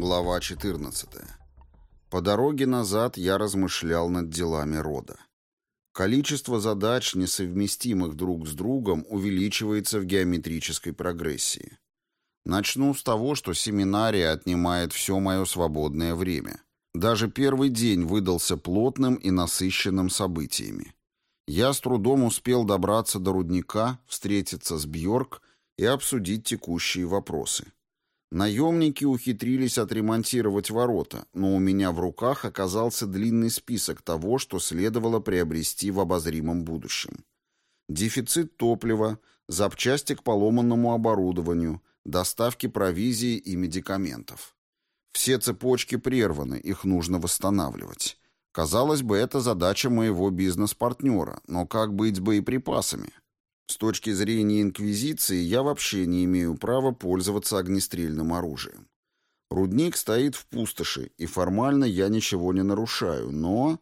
Глава 14. По дороге назад я размышлял над делами рода. Количество задач, несовместимых друг с другом, увеличивается в геометрической прогрессии. Начну с того, что семинария отнимает все мое свободное время. Даже первый день выдался плотным и насыщенным событиями. Я с трудом успел добраться до рудника, встретиться с Бьорк и обсудить текущие вопросы. Наемники ухитрились отремонтировать ворота, но у меня в руках оказался длинный список того, что следовало приобрести в обозримом будущем. Дефицит топлива, запчасти к поломанному оборудованию, доставки провизии и медикаментов. Все цепочки прерваны, их нужно восстанавливать. Казалось бы, это задача моего бизнес-партнера, но как быть с боеприпасами? С точки зрения Инквизиции я вообще не имею права пользоваться огнестрельным оружием. Рудник стоит в пустоши, и формально я ничего не нарушаю, но...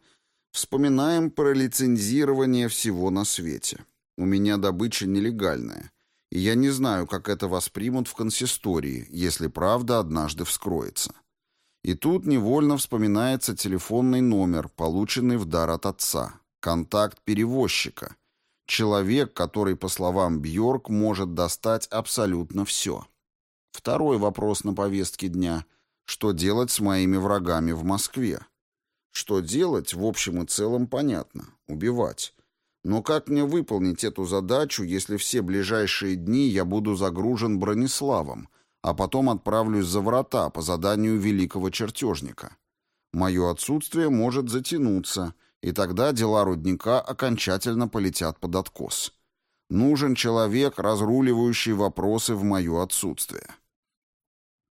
Вспоминаем про лицензирование всего на свете. У меня добыча нелегальная, и я не знаю, как это воспримут в консистории, если правда однажды вскроется. И тут невольно вспоминается телефонный номер, полученный в дар от отца, контакт перевозчика — Человек, который, по словам Бьорк, может достать абсолютно все. Второй вопрос на повестке дня. Что делать с моими врагами в Москве? Что делать, в общем и целом, понятно. Убивать. Но как мне выполнить эту задачу, если все ближайшие дни я буду загружен Брониславом, а потом отправлюсь за врата по заданию великого чертежника? Мое отсутствие может затянуться, и тогда дела рудника окончательно полетят под откос. Нужен человек, разруливающий вопросы в мое отсутствие.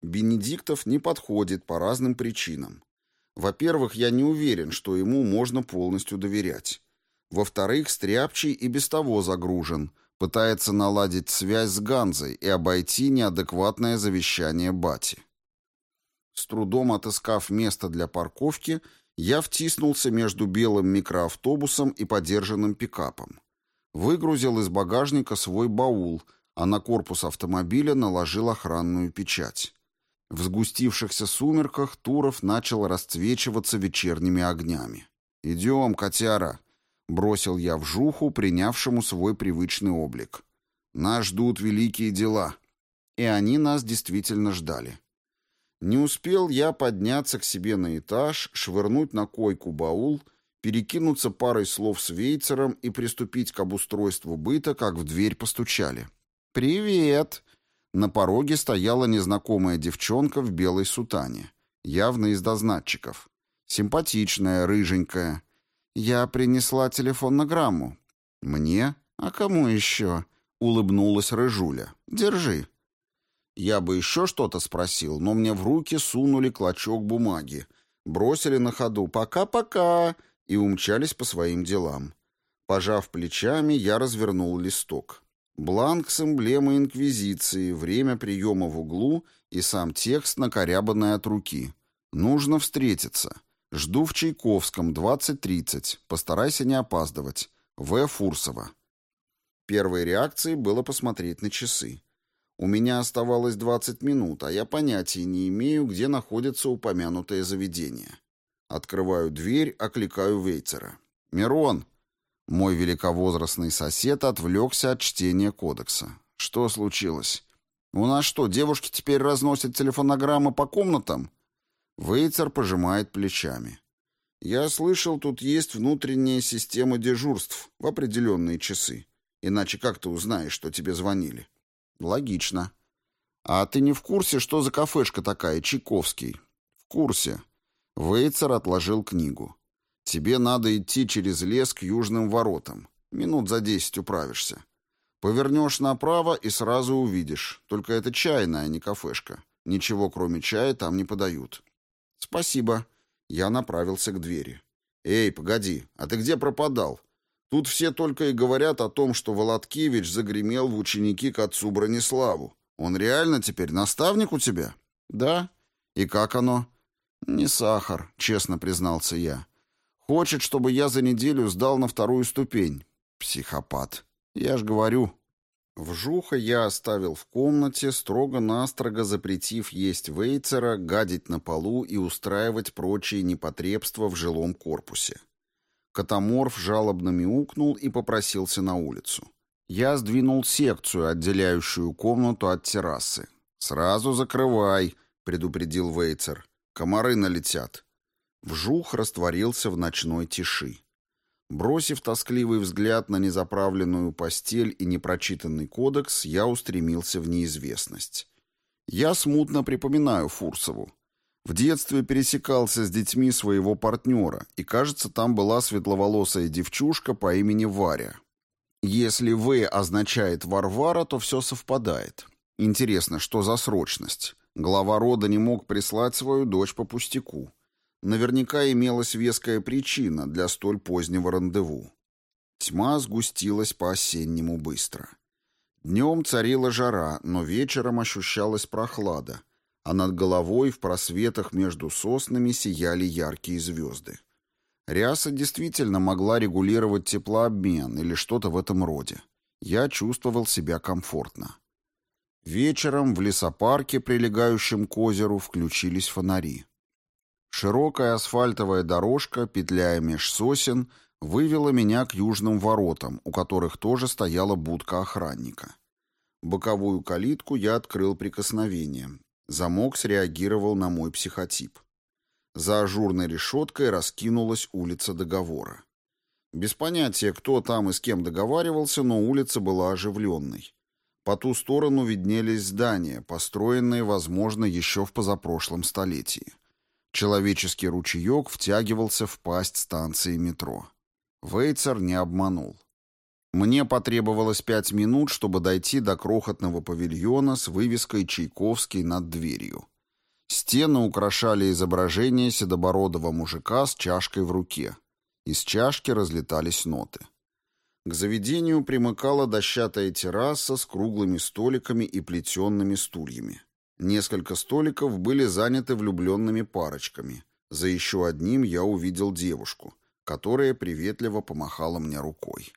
Бенедиктов не подходит по разным причинам. Во-первых, я не уверен, что ему можно полностью доверять. Во-вторых, Стряпчий и без того загружен, пытается наладить связь с Ганзой и обойти неадекватное завещание Бати. С трудом отыскав место для парковки, я втиснулся между белым микроавтобусом и подержанным пикапом. Выгрузил из багажника свой баул, а на корпус автомобиля наложил охранную печать. В сгустившихся сумерках Туров начал расцвечиваться вечерними огнями. «Идем, котяра!» — бросил я в жуху, принявшему свой привычный облик. «Нас ждут великие дела». И они нас действительно ждали. Не успел я подняться к себе на этаж, швырнуть на койку баул, перекинуться парой слов с Вейцером и приступить к обустройству быта, как в дверь постучали. «Привет!» На пороге стояла незнакомая девчонка в белой сутане, явно из дознатчиков. Симпатичная, рыженькая. «Я принесла телефонограмму». «Мне? А кому еще?» — улыбнулась Рыжуля. «Держи». Я бы еще что-то спросил, но мне в руки сунули клочок бумаги, бросили на ходу «пока-пока» и умчались по своим делам. Пожав плечами, я развернул листок. Бланк с эмблемой Инквизиции, время приема в углу и сам текст, накорябанный от руки. Нужно встретиться. Жду в Чайковском, 20.30. Постарайся не опаздывать. В. Фурсова. Первой реакцией было посмотреть на часы. У меня оставалось 20 минут, а я понятия не имею, где находится упомянутое заведение. Открываю дверь, окликаю Вейцера. «Мирон!» Мой великовозрастный сосед отвлекся от чтения кодекса. «Что случилось? У нас что, девушки теперь разносят телефонограммы по комнатам?» Вейцер пожимает плечами. «Я слышал, тут есть внутренняя система дежурств в определенные часы. Иначе как ты узнаешь, что тебе звонили?» Логично. А ты не в курсе, что за кафешка такая, Чайковский? В курсе. Вейцер отложил книгу. Тебе надо идти через лес к южным воротам. Минут за десять управишься. Повернешь направо и сразу увидишь. Только это чайная, а не кафешка. Ничего, кроме чая, там не подают. Спасибо. Я направился к двери. Эй, погоди, а ты где пропадал? Тут все только и говорят о том, что Володкевич загремел в ученики к отцу Брониславу. Он реально теперь наставник у тебя? Да. И как оно? Не сахар, честно признался я. Хочет, чтобы я за неделю сдал на вторую ступень. Психопат. Я ж говорю. Вжуха я оставил в комнате, строго-настрого запретив есть вейцера, гадить на полу и устраивать прочие непотребства в жилом корпусе. Катаморф жалобно мяукнул и попросился на улицу. Я сдвинул секцию, отделяющую комнату от террасы. «Сразу закрывай», — предупредил Вейцер. «Комары налетят». Вжух растворился в ночной тиши. Бросив тоскливый взгляд на незаправленную постель и непрочитанный кодекс, я устремился в неизвестность. Я смутно припоминаю Фурсову. В детстве пересекался с детьми своего партнера, и, кажется, там была светловолосая девчушка по имени Варя. Если «В» означает «Варвара», то все совпадает. Интересно, что за срочность? Глава рода не мог прислать свою дочь по пустяку. Наверняка имелась веская причина для столь позднего рандеву. Тьма сгустилась по-осеннему быстро. Днем царила жара, но вечером ощущалась прохлада, а над головой в просветах между соснами сияли яркие звезды. Ряса действительно могла регулировать теплообмен или что-то в этом роде. Я чувствовал себя комфортно. Вечером в лесопарке, прилегающем к озеру, включились фонари. Широкая асфальтовая дорожка, петляя меж сосен, вывела меня к южным воротам, у которых тоже стояла будка охранника. Боковую калитку я открыл прикосновением. Замок среагировал на мой психотип. За ажурной решеткой раскинулась улица договора. Без понятия, кто там и с кем договаривался, но улица была оживленной. По ту сторону виднелись здания, построенные, возможно, еще в позапрошлом столетии. Человеческий ручеек втягивался в пасть станции метро. Вейцер не обманул. Мне потребовалось пять минут, чтобы дойти до крохотного павильона с вывеской «Чайковский» над дверью. Стены украшали изображение седобородого мужика с чашкой в руке. Из чашки разлетались ноты. К заведению примыкала дощатая терраса с круглыми столиками и плетенными стульями. Несколько столиков были заняты влюбленными парочками. За еще одним я увидел девушку, которая приветливо помахала мне рукой.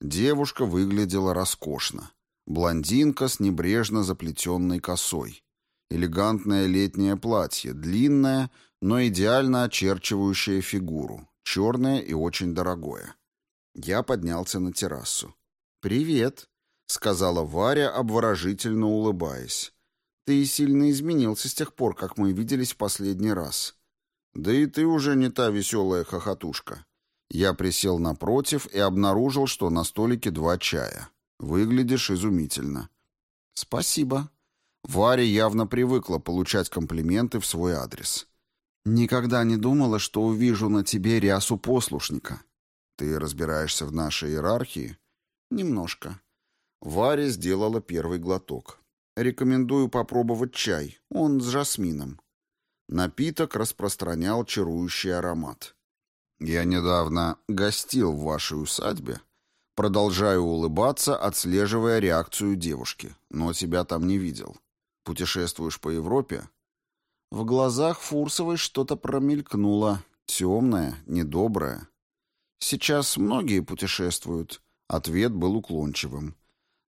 Девушка выглядела роскошно. Блондинка с небрежно заплетенной косой. Элегантное летнее платье, длинное, но идеально очерчивающее фигуру, черное и очень дорогое. Я поднялся на террасу. «Привет», — сказала Варя, обворожительно улыбаясь. Ты сильно изменился с тех пор, как мы виделись в последний раз. Да и ты уже не та веселая хохотушка. Я присел напротив и обнаружил, что на столике два чая. Выглядишь изумительно. Спасибо. Варя явно привыкла получать комплименты в свой адрес. Никогда не думала, что увижу на тебе рясу послушника. Ты разбираешься в нашей иерархии? Немножко. Варя сделала первый глоток. Рекомендую попробовать чай. Он с жасмином. Напиток распространял чарующий аромат. Я недавно гостил в вашей усадьбе. Продолжаю улыбаться, отслеживая реакцию девушки. Но тебя там не видел. Путешествуешь по Европе? В глазах Фурсовой что-то промелькнуло. Темное, недоброе. Сейчас многие путешествуют. Ответ был уклончивым.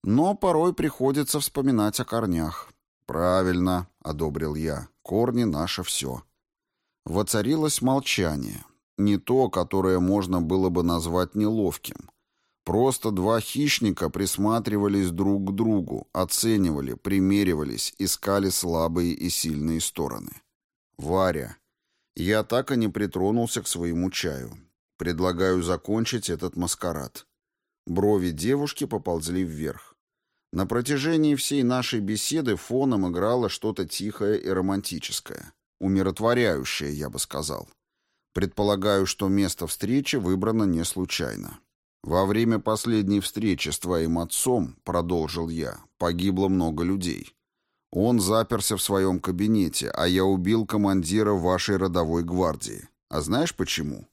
Но порой приходится вспоминать о корнях. «Правильно», — одобрил я, — «корни — наше все». Воцарилось молчание. Не то, которое можно было бы назвать неловким. Просто два хищника присматривались друг к другу, оценивали, примеривались, искали слабые и сильные стороны. «Варя, я так и не притронулся к своему чаю. Предлагаю закончить этот маскарад». Брови девушки поползли вверх. На протяжении всей нашей беседы фоном играло что-то тихое и романтическое. Умиротворяющее, я бы сказал. Предполагаю, что место встречи выбрано не случайно. «Во время последней встречи с твоим отцом, — продолжил я, — погибло много людей. Он заперся в своем кабинете, а я убил командира вашей родовой гвардии. А знаешь почему?»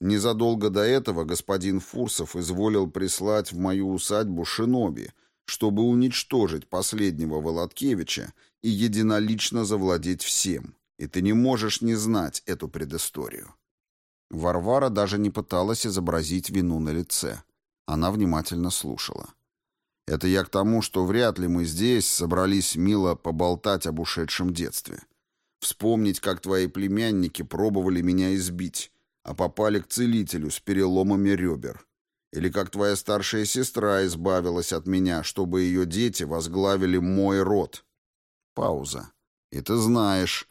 Незадолго до этого господин Фурсов изволил прислать в мою усадьбу шиноби — чтобы уничтожить последнего Володкевича и единолично завладеть всем. И ты не можешь не знать эту предысторию. Варвара даже не пыталась изобразить вину на лице. Она внимательно слушала. Это я к тому, что вряд ли мы здесь собрались мило поболтать об ушедшем детстве. Вспомнить, как твои племянники пробовали меня избить, а попали к целителю с переломами ребер. Или как твоя старшая сестра избавилась от меня, чтобы ее дети возглавили мой род. Пауза. И ты знаешь,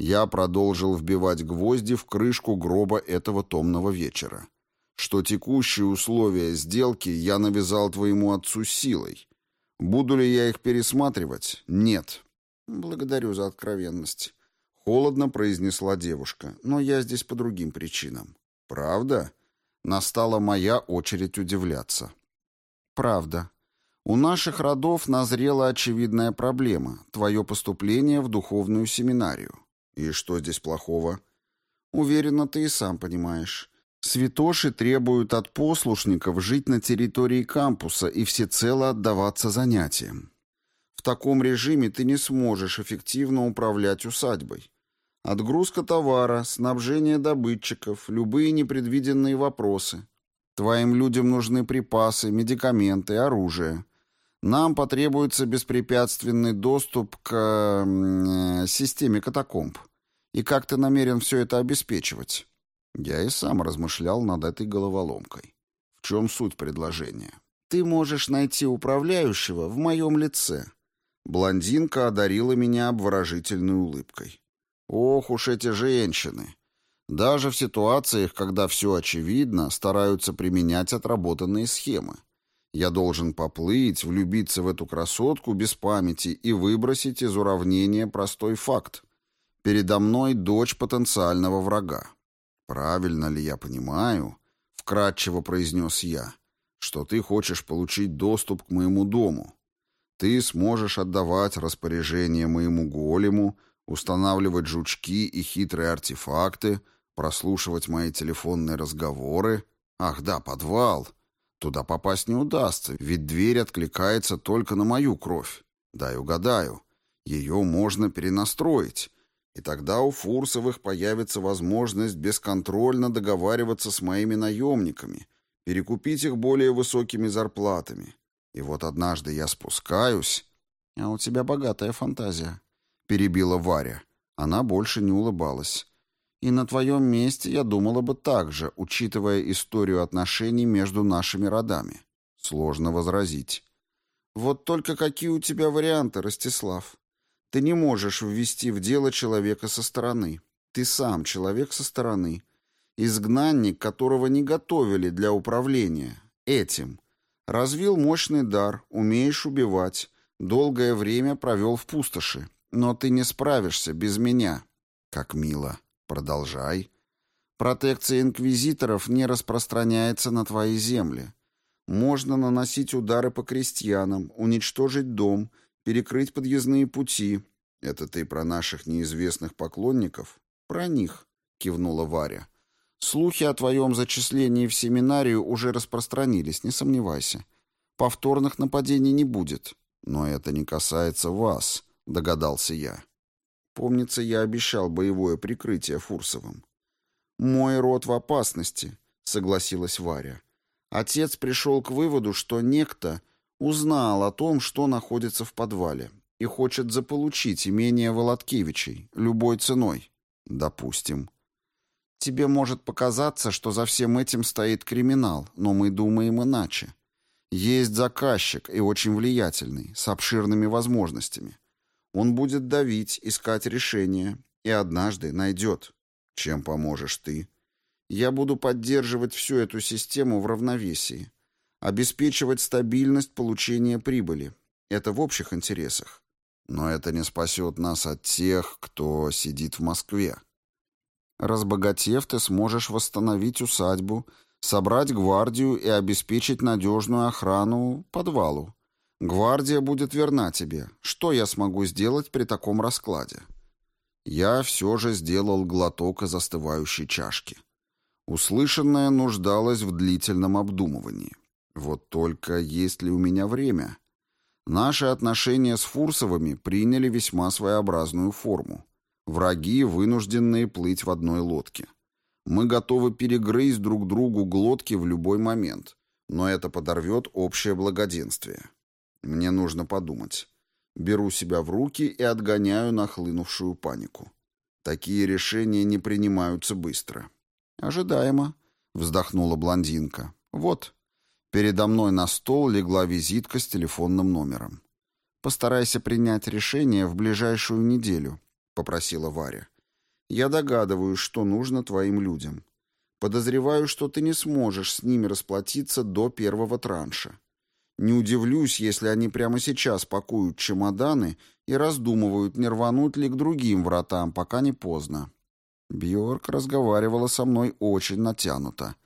я продолжил вбивать гвозди в крышку гроба этого томного вечера что текущие условия сделки я навязал твоему отцу силой. Буду ли я их пересматривать? Нет. Благодарю за откровенность. Холодно произнесла девушка, но я здесь по другим причинам. Правда? Настала моя очередь удивляться. Правда. У наших родов назрела очевидная проблема — твое поступление в духовную семинарию. И что здесь плохого? Уверена, ты и сам понимаешь. Святоши требуют от послушников жить на территории кампуса и всецело отдаваться занятиям. В таком режиме ты не сможешь эффективно управлять усадьбой. Отгрузка товара, снабжение добытчиков, любые непредвиденные вопросы. Твоим людям нужны припасы, медикаменты, оружие. Нам потребуется беспрепятственный доступ к э, системе катакомб. И как ты намерен все это обеспечивать? Я и сам размышлял над этой головоломкой. В чем суть предложения? Ты можешь найти управляющего в моем лице. Блондинка одарила меня обворожительной улыбкой. Ох уж эти женщины! Даже в ситуациях, когда все очевидно, стараются применять отработанные схемы. Я должен поплыть, влюбиться в эту красотку без памяти и выбросить из уравнения простой факт. Передо мной дочь потенциального врага. «Правильно ли я понимаю?» — вкратчиво произнес я, «что ты хочешь получить доступ к моему дому. Ты сможешь отдавать распоряжение моему голему, устанавливать жучки и хитрые артефакты, прослушивать мои телефонные разговоры. Ах да, подвал. Туда попасть не удастся, ведь дверь откликается только на мою кровь. Дай угадаю. Ее можно перенастроить» И тогда у Фурсовых появится возможность бесконтрольно договариваться с моими наемниками, перекупить их более высокими зарплатами. И вот однажды я спускаюсь... — А у тебя богатая фантазия, — перебила Варя. Она больше не улыбалась. И на твоем месте я думала бы так же, учитывая историю отношений между нашими родами. Сложно возразить. Вот только какие у тебя варианты, Ростислав? Ты не можешь ввести в дело человека со стороны. Ты сам человек со стороны. Изгнанник, которого не готовили для управления. Этим. Развил мощный дар, умеешь убивать. Долгое время провел в пустоши. Но ты не справишься без меня. Как мило. Продолжай. Протекция инквизиторов не распространяется на твои земли. Можно наносить удары по крестьянам, уничтожить дом перекрыть подъездные пути. Это ты про наших неизвестных поклонников? Про них, кивнула Варя. Слухи о твоем зачислении в семинарию уже распространились, не сомневайся. Повторных нападений не будет. Но это не касается вас, догадался я. Помнится, я обещал боевое прикрытие Фурсовым. Мой род в опасности, согласилась Варя. Отец пришел к выводу, что некто Узнал о том, что находится в подвале, и хочет заполучить имение Володкевичей любой ценой. Допустим. Тебе может показаться, что за всем этим стоит криминал, но мы думаем иначе. Есть заказчик и очень влиятельный, с обширными возможностями. Он будет давить, искать решение и однажды найдет. Чем поможешь ты? Я буду поддерживать всю эту систему в равновесии обеспечивать стабильность получения прибыли. Это в общих интересах. Но это не спасет нас от тех, кто сидит в Москве. Разбогатев, ты сможешь восстановить усадьбу, собрать гвардию и обеспечить надежную охрану подвалу. Гвардия будет верна тебе. Что я смогу сделать при таком раскладе? Я все же сделал глоток из остывающей чашки. Услышанное нуждалось в длительном обдумывании. Вот только есть ли у меня время? Наши отношения с Фурсовыми приняли весьма своеобразную форму. Враги, вынужденные плыть в одной лодке. Мы готовы перегрызть друг другу глотки в любой момент, но это подорвет общее благоденствие. Мне нужно подумать. Беру себя в руки и отгоняю нахлынувшую панику. Такие решения не принимаются быстро. Ожидаемо, вздохнула блондинка. Вот, передо мной на стол легла визитка с телефонным номером. Постарайся принять решение в ближайшую неделю, попросила Варя. Я догадываюсь, что нужно твоим людям. Подозреваю, что ты не сможешь с ними расплатиться до первого транша. Не удивлюсь, если они прямо сейчас пакуют чемоданы и раздумывают, не рвануть ли к другим вратам, пока не поздно. Бьорк разговаривала со мной очень натянуто.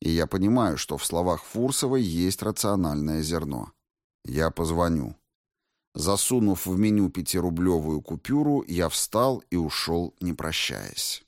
И я понимаю, что в словах Фурсовой есть рациональное зерно. Я позвоню. Засунув в меню пятирублевую купюру, я встал и ушел, не прощаясь.